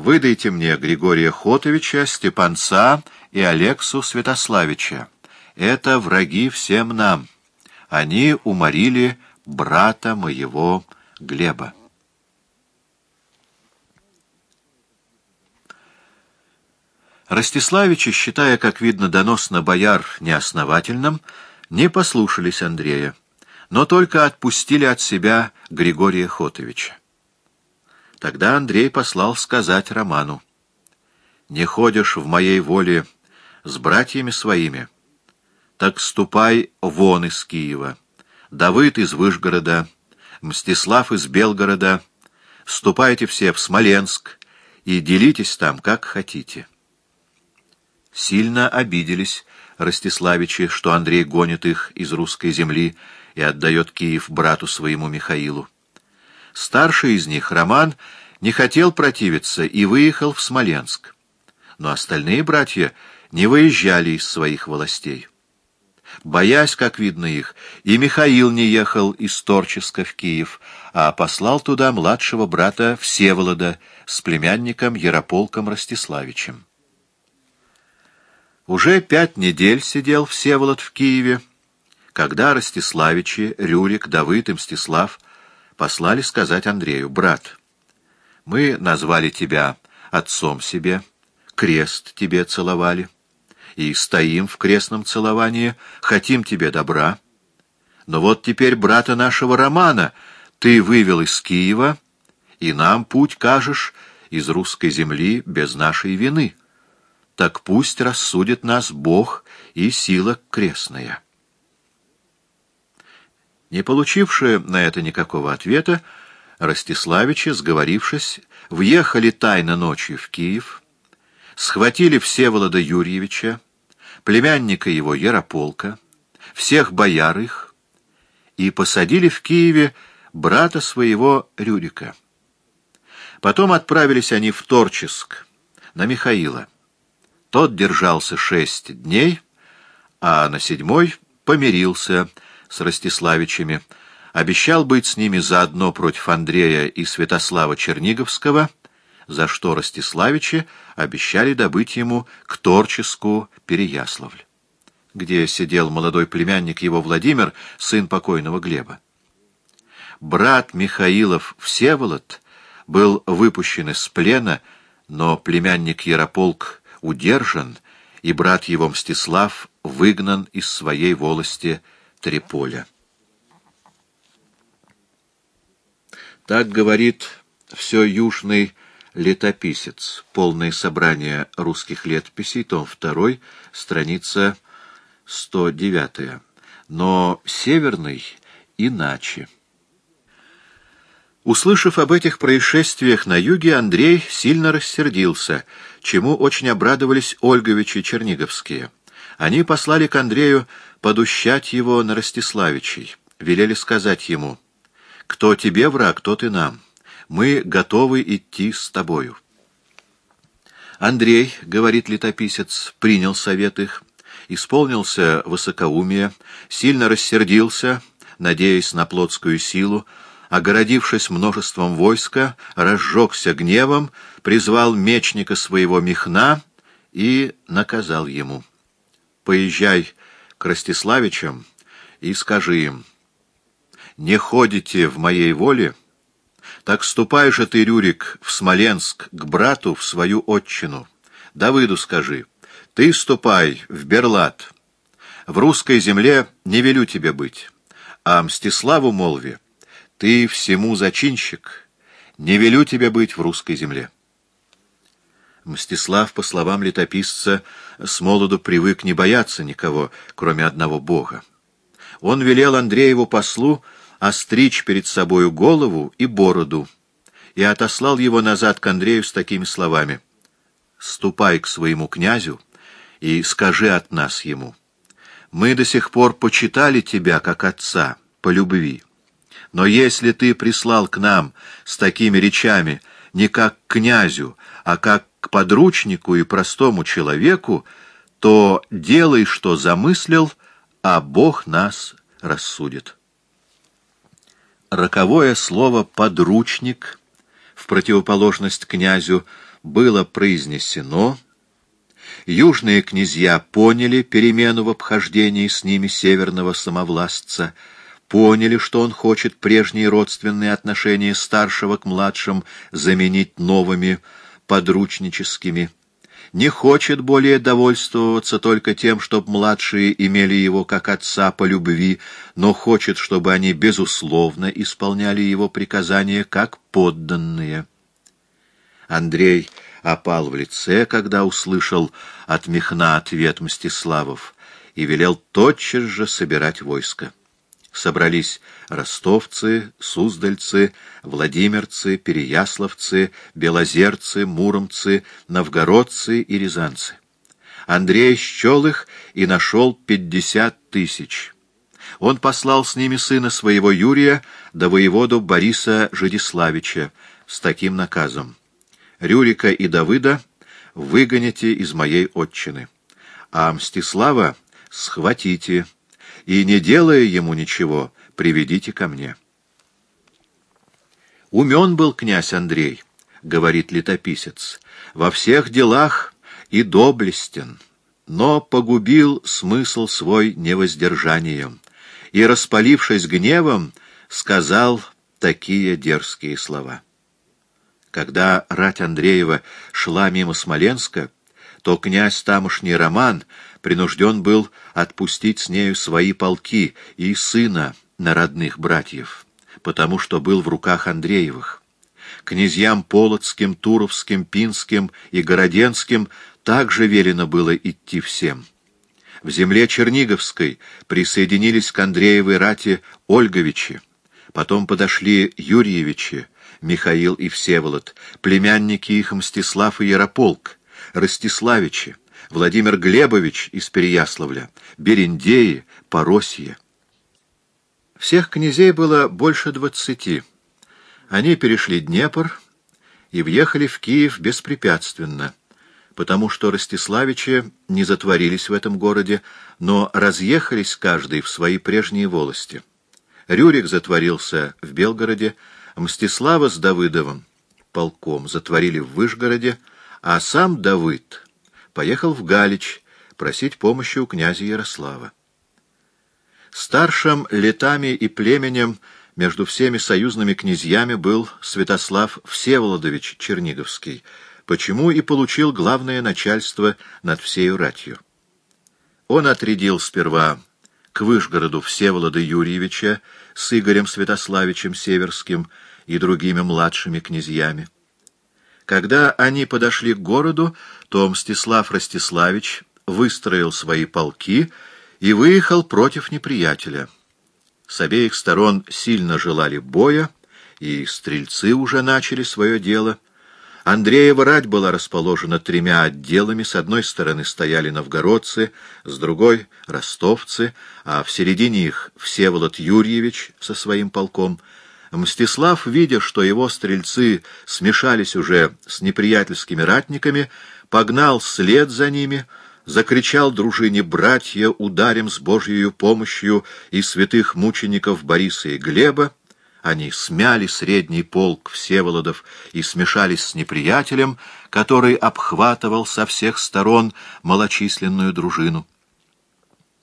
выдайте мне Григория Хотовича, Степанца и Алексу Святославича. Это враги всем нам. Они уморили брата моего Глеба. Ростиславичи, считая, как видно, донос на бояр неосновательным, не послушались Андрея, но только отпустили от себя Григория Хотовича. Тогда Андрей послал сказать Роману, «Не ходишь в моей воле с братьями своими, так ступай вон из Киева, Давыд из Выжгорода, Мстислав из Белгорода, ступайте все в Смоленск и делитесь там, как хотите». Сильно обиделись Ростиславичи, что Андрей гонит их из русской земли и отдает Киев брату своему Михаилу. Старший из них, Роман, не хотел противиться и выехал в Смоленск. Но остальные братья не выезжали из своих властей. Боясь, как видно их, и Михаил не ехал из Торческа в Киев, а послал туда младшего брата Всеволода с племянником Ярополком Ростиславичем. Уже пять недель сидел Всеволод в Киеве, когда Ростиславичи, Рюрик, Давыд и Мстислав послали сказать Андрею, «Брат, мы назвали тебя отцом себе, крест тебе целовали, и стоим в крестном целовании, хотим тебе добра. Но вот теперь брата нашего Романа ты вывел из Киева, и нам путь кажешь из русской земли без нашей вины» так пусть рассудит нас Бог и сила крестная. Не получившие на это никакого ответа, Ростиславичи, сговорившись, въехали тайно ночью в Киев, схватили Всеволода Юрьевича, племянника его Ярополка, всех бояр их, и посадили в Киеве брата своего Рюрика. Потом отправились они в Торческ, на Михаила. Тот держался шесть дней, а на седьмой помирился с Ростиславичами, обещал быть с ними заодно против Андрея и Святослава Черниговского, за что Ростиславичи обещали добыть ему к Торческу Переяславль, где сидел молодой племянник его Владимир, сын покойного Глеба. Брат Михаилов Всеволод был выпущен из плена, но племянник Ярополк удержан, и брат его Мстислав выгнан из своей волости Триполя. Так говорит все южный летописец, полное собрание русских летописей, том 2, страница 109. Но северный иначе. Услышав об этих происшествиях на юге, Андрей сильно рассердился, чему очень обрадовались Ольговичи Черниговские. Они послали к Андрею подущать его на Ростиславичей, велели сказать ему, «Кто тебе враг, тот и нам. Мы готовы идти с тобою». Андрей, говорит летописец, принял совет их, исполнился высокоумие, сильно рассердился, надеясь на плотскую силу, огородившись множеством войска, разжегся гневом, призвал мечника своего Михна и наказал ему. «Поезжай к Ростиславичам и скажи им, не ходите в моей воле, так ступай же ты, Рюрик, в Смоленск к брату в свою отчину. Давыду скажи, ты ступай в Берлат. В русской земле не велю тебе быть, а Мстиславу молви, ты всему зачинщик, не велю тебе быть в русской земле. Мстислав, по словам летописца, с молоду привык не бояться никого, кроме одного бога. Он велел Андрееву послу остричь перед собою голову и бороду, и отослал его назад к Андрею с такими словами. «Ступай к своему князю и скажи от нас ему. Мы до сих пор почитали тебя, как отца, по любви». Но если ты прислал к нам с такими речами не как к князю, а как к подручнику и простому человеку, то делай, что замыслил, а Бог нас рассудит. Роковое слово «подручник» в противоположность князю было произнесено, южные князья поняли перемену в обхождении с ними северного самовластца, поняли, что он хочет прежние родственные отношения старшего к младшим заменить новыми, подручническими, не хочет более довольствоваться только тем, чтобы младшие имели его как отца по любви, но хочет, чтобы они безусловно исполняли его приказания как подданные. Андрей опал в лице, когда услышал от Михна ответ Мстиславов, и велел тотчас же собирать войско. Собрались ростовцы, суздальцы, владимирцы, переяславцы, белозерцы, муромцы, новгородцы и рязанцы. Андрей счел их и нашел пятьдесят тысяч. Он послал с ними сына своего Юрия да воеводу Бориса Жидиславича с таким наказом. Рюрика и Давыда выгоните из моей отчины, а Мстислава схватите, и, не делая ему ничего, приведите ко мне. Умен был князь Андрей, — говорит летописец, — во всех делах и доблестен, но погубил смысл свой невоздержанием и, распалившись гневом, сказал такие дерзкие слова. Когда рать Андреева шла мимо Смоленска, то князь тамошний Роман принужден был отпустить с нею свои полки и сына на родных братьев, потому что был в руках Андреевых. Князьям Полоцким, Туровским, Пинским и Городенским также велено было идти всем. В земле Черниговской присоединились к Андреевой рате Ольговичи, потом подошли Юрьевичи, Михаил и Всеволод, племянники их Мстислав и Ярополк, Ростиславичи, Владимир Глебович из Переяславля, Берендеи, Поросье. Всех князей было больше двадцати. Они перешли Днепр и въехали в Киев беспрепятственно, потому что Ростиславичи не затворились в этом городе, но разъехались каждый в свои прежние волости. Рюрик затворился в Белгороде, Мстислава с Давыдовым полком затворили в Выжгороде, а сам Давыд поехал в Галич просить помощи у князя Ярослава. Старшим летами и племенем между всеми союзными князьями был Святослав Всеволодович Черниговский, почему и получил главное начальство над всею ратью. Он отрядил сперва к Вышгороду Всеволода Юрьевича с Игорем Святославичем Северским и другими младшими князьями. Когда они подошли к городу, то Мстислав Ростиславич выстроил свои полки и выехал против неприятеля. С обеих сторон сильно желали боя, и стрельцы уже начали свое дело. Андреева рать была расположена тремя отделами. С одной стороны стояли новгородцы, с другой — ростовцы, а в середине их Всеволод Юрьевич со своим полком — Мстислав, видя, что его стрельцы смешались уже с неприятельскими ратниками, погнал след за ними, закричал дружине «Братья, ударим с Божьей помощью и святых мучеников Бориса и Глеба!» Они смяли средний полк Всеволодов и смешались с неприятелем, который обхватывал со всех сторон малочисленную дружину.